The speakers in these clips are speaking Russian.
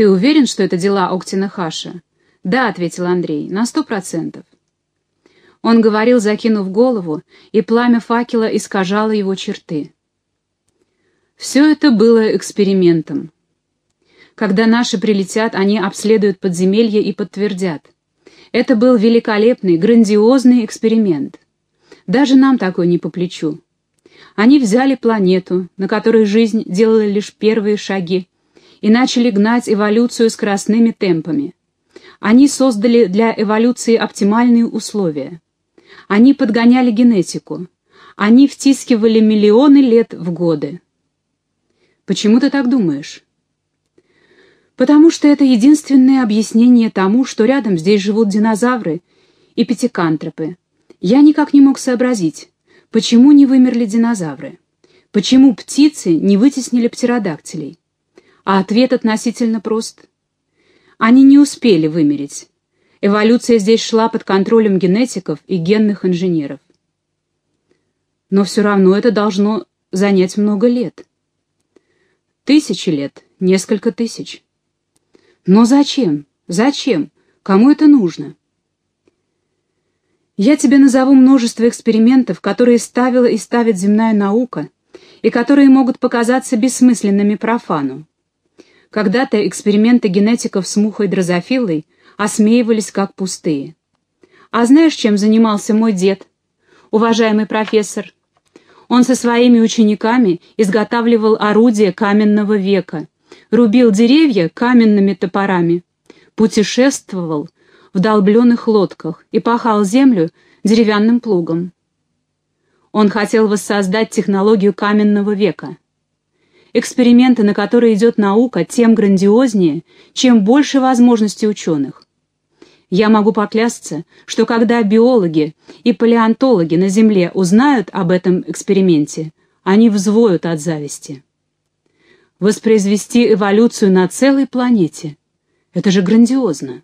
«Ты уверен, что это дела Октина Хаша?» «Да», — ответил Андрей, — «на сто процентов». Он говорил, закинув голову, и пламя факела искажало его черты. Все это было экспериментом. Когда наши прилетят, они обследуют подземелье и подтвердят. Это был великолепный, грандиозный эксперимент. Даже нам такой не по плечу. Они взяли планету, на которой жизнь делала лишь первые шаги, и начали гнать эволюцию скоростными темпами. Они создали для эволюции оптимальные условия. Они подгоняли генетику. Они втискивали миллионы лет в годы. Почему ты так думаешь? Потому что это единственное объяснение тому, что рядом здесь живут динозавры и пятикантропы. Я никак не мог сообразить, почему не вымерли динозавры, почему птицы не вытеснили птеродактилей. А ответ относительно прост. Они не успели вымереть. Эволюция здесь шла под контролем генетиков и генных инженеров. Но все равно это должно занять много лет. Тысячи лет, несколько тысяч. Но зачем? Зачем? Кому это нужно? Я тебе назову множество экспериментов, которые ставила и ставит земная наука, и которые могут показаться бессмысленными профану. Когда-то эксперименты генетиков с мухой дрозофилой осмеивались как пустые. А знаешь, чем занимался мой дед, уважаемый профессор? Он со своими учениками изготавливал орудия каменного века, рубил деревья каменными топорами, путешествовал в долбленных лодках и пахал землю деревянным плугом. Он хотел воссоздать технологию каменного века — Эксперименты, на которые идет наука, тем грандиознее, чем больше возможностей ученых. Я могу поклясться, что когда биологи и палеонтологи на Земле узнают об этом эксперименте, они взвоют от зависти. Воспроизвести эволюцию на целой планете — это же грандиозно.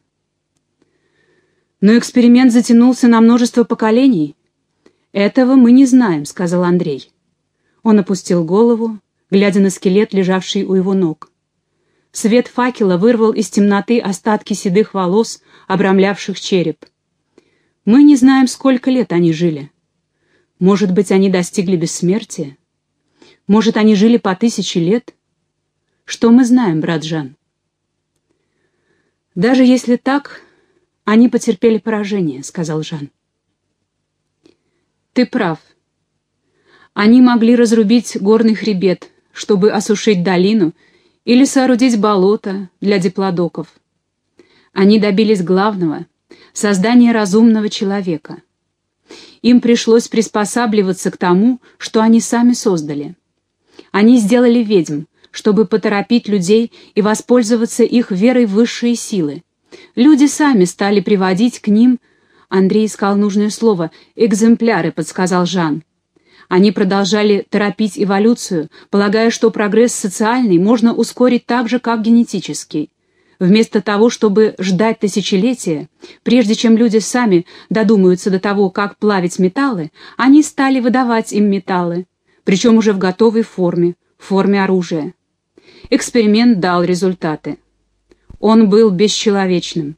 Но эксперимент затянулся на множество поколений. «Этого мы не знаем», — сказал Андрей. Он опустил голову, глядя на скелет, лежавший у его ног. Свет факела вырвал из темноты остатки седых волос, обрамлявших череп. Мы не знаем, сколько лет они жили. Может быть, они достигли бессмертия? Может, они жили по тысяче лет? Что мы знаем, брат Жан? Даже если так, они потерпели поражение, сказал Жан. Ты прав. Они могли разрубить горный хребет, чтобы осушить долину или соорудить болото для диплодоков. Они добились главного — создания разумного человека. Им пришлось приспосабливаться к тому, что они сами создали. Они сделали ведьм, чтобы поторопить людей и воспользоваться их верой в высшие силы. Люди сами стали приводить к ним, Андрей искал нужное слово, экземпляры, подсказал Жан, они продолжали торопить эволюцию, полагая, что прогресс социальный можно ускорить так же, как генетический. Вместо того, чтобы ждать тысячелетия, прежде чем люди сами додумаются до того, как плавить металлы, они стали выдавать им металлы, причем уже в готовой форме, в форме оружия. Эксперимент дал результаты. Он был бесчеловечным.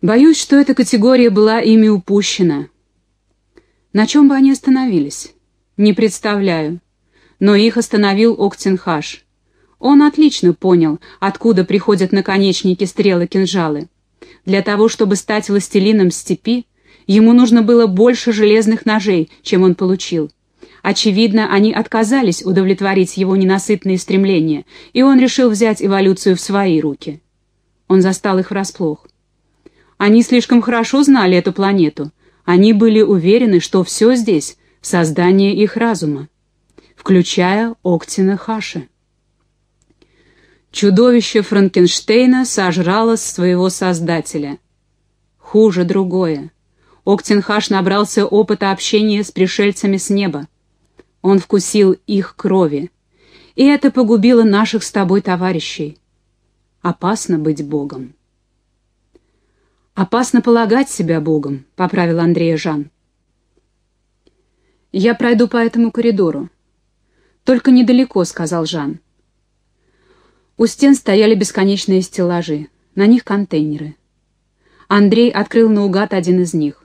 Боюсь, что эта категория была ими упущена, на чем бы они остановились? Не представляю. Но их остановил Октенхаш. Он отлично понял, откуда приходят наконечники стрелы кинжалы. Для того, чтобы стать властелином степи, ему нужно было больше железных ножей, чем он получил. Очевидно, они отказались удовлетворить его ненасытные стремления, и он решил взять эволюцию в свои руки. Он застал их врасплох. Они слишком хорошо знали эту планету, они были уверены, что все здесь — создание их разума, включая Октина Хаши. Чудовище Франкенштейна сожрало своего создателя. Хуже другое. Октенхаш набрался опыта общения с пришельцами с неба. Он вкусил их крови. И это погубило наших с тобой товарищей. Опасно быть Богом. «Опасно полагать себя Богом», — поправил Андрея Жан. «Я пройду по этому коридору». «Только недалеко», — сказал Жан. У стен стояли бесконечные стеллажи, на них контейнеры. Андрей открыл наугад один из них.